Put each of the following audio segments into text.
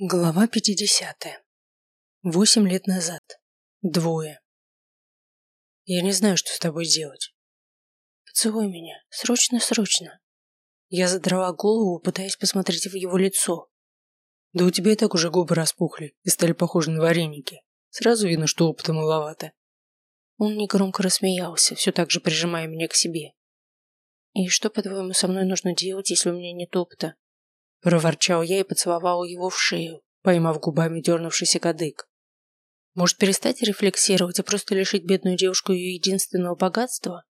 Глава 50. Восемь лет назад. Двое. Я не знаю, что с тобой делать. Поцелуй меня. Срочно, срочно. Я задрала голову, пытаясь посмотреть в его лицо. Да у тебя и так уже губы распухли и стали похожи на вареники. Сразу видно, что опыта маловато. Он негромко рассмеялся, все так же прижимая меня к себе. И что, по-твоему, со мной нужно делать, если у меня нет опыта? Проворчал я и поцеловал его в шею, поймав губами дернувшийся кадык. Может, перестать рефлексировать и просто лишить бедную девушку ее единственного богатства?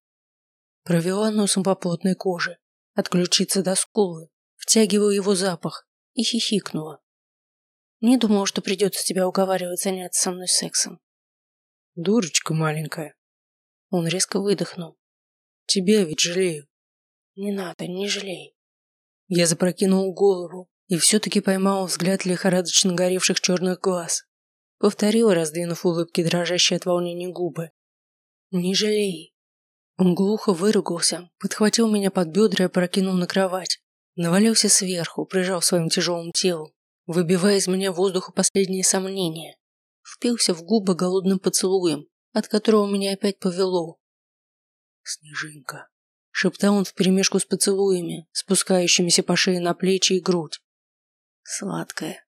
Провела носом по плотной коже, от ключицы до скулы, втягивая его запах и хихикнула. Не думала, что придется тебя уговаривать заняться со мной сексом. Дурочка маленькая. Он резко выдохнул. Тебя ведь жалею. Не надо, не жалей. Я запрокинул голову и все-таки поймал взгляд лихорадочно горевших черных глаз. Повторил, раздвинув улыбки, дрожащие от волнения губы. «Не жалей». Он глухо выругался, подхватил меня под бедра и прокинул на кровать. Навалился сверху, прижал своим тяжелым телом, выбивая из меня воздуха последние сомнения. Впился в губы голодным поцелуем, от которого меня опять повело. «Снежинка», шептал он вперемешку с поцелуями, спускающимися по шее на плечи и грудь. Сладкое.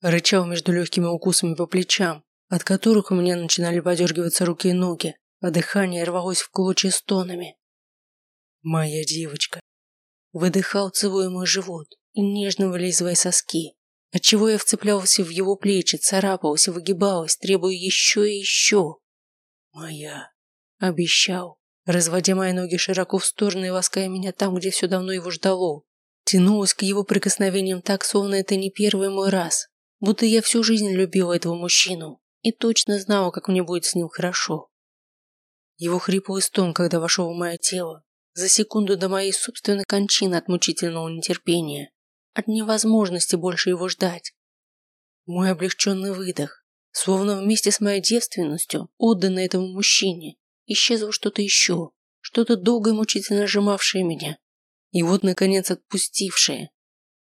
Рычал между легкими укусами по плечам, от которых у меня начинали подергиваться руки и ноги, а дыхание рвалось в клочья стонами. Моя девочка. Выдыхал, целуя мой живот и нежно вылизывая соски, отчего я вцеплялся в его плечи, царапался, выгибалась, требуя еще и еще. Моя. Обещал разводя мои ноги широко в стороны и лаская меня там, где все давно его ждало. Тянулась к его прикосновениям так, словно это не первый мой раз. Будто я всю жизнь любила этого мужчину и точно знала, как мне будет с ним хорошо. Его хриплый стон, когда вошел в мое тело, за секунду до моей собственной кончины от мучительного нетерпения, от невозможности больше его ждать. Мой облегченный выдох, словно вместе с моей девственностью, отданный этому мужчине, исчезло что-то еще, что-то долго и мучительно сжимавшее меня, и вот, наконец, отпустившее.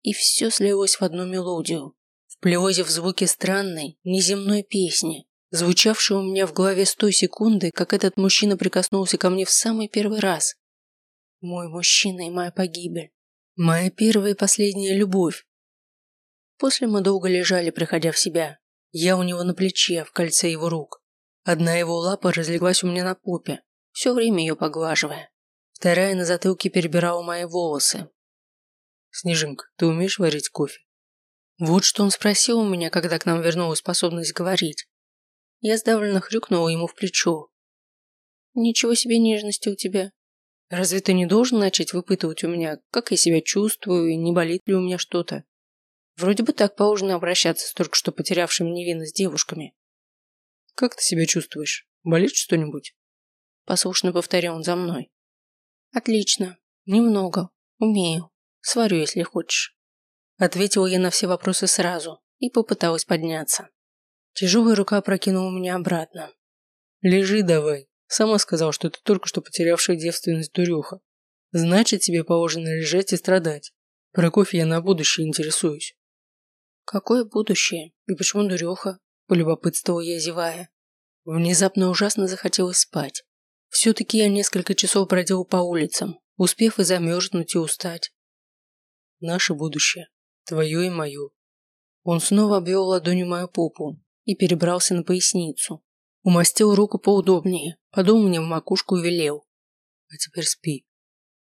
И все слилось в одну мелодию, вплелось в звуки странной, неземной песни, звучавшей у меня в голове с той секунды, как этот мужчина прикоснулся ко мне в самый первый раз. Мой мужчина и моя погибель. Моя первая и последняя любовь. После мы долго лежали, приходя в себя. Я у него на плече, в кольце его рук. Одна его лапа разлеглась у меня на попе, все время ее поглаживая. Вторая на затылке перебирала мои волосы. «Снежинка, ты умеешь варить кофе?» Вот что он спросил у меня, когда к нам вернулась способность говорить. Я сдавленно хрюкнула ему в плечо. «Ничего себе нежности у тебя. Разве ты не должен начать выпытывать у меня, как я себя чувствую и не болит ли у меня что-то? Вроде бы так положено обращаться с только что потерявшими невинность девушками». Как ты себя чувствуешь? Болит что-нибудь? Послушно повторял он за мной. Отлично. Немного. Умею. Сварю, если хочешь. Ответила я на все вопросы сразу и попыталась подняться. Тяжелая рука прокинула меня обратно. Лежи давай. Сама сказал, что ты только что потерявшая девственность дуреха. Значит, тебе положено лежать и страдать. Про кофе я на будущее интересуюсь. Какое будущее? И почему дуреха? Полюбопытствовал я, зевая. Внезапно ужасно захотелось спать. Все-таки я несколько часов бродил по улицам, успев и замерзнуть, и устать. Наше будущее. Твое и мое. Он снова обвел ладонью мою попу и перебрался на поясницу. Умастил руку поудобнее, подул мне в макушку и велел. А теперь спи.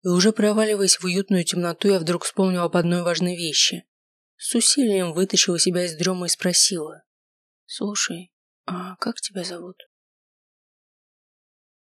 И уже проваливаясь в уютную темноту, я вдруг вспомнил об одной важной вещи. С усилием вытащила себя из дрема и спросила. «Слушай, а как тебя зовут?»